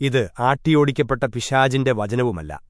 ഇത് ആട്ടിയോടിക്കപ്പെട്ട പിശാചിന്റെ വചനവുമല്ല.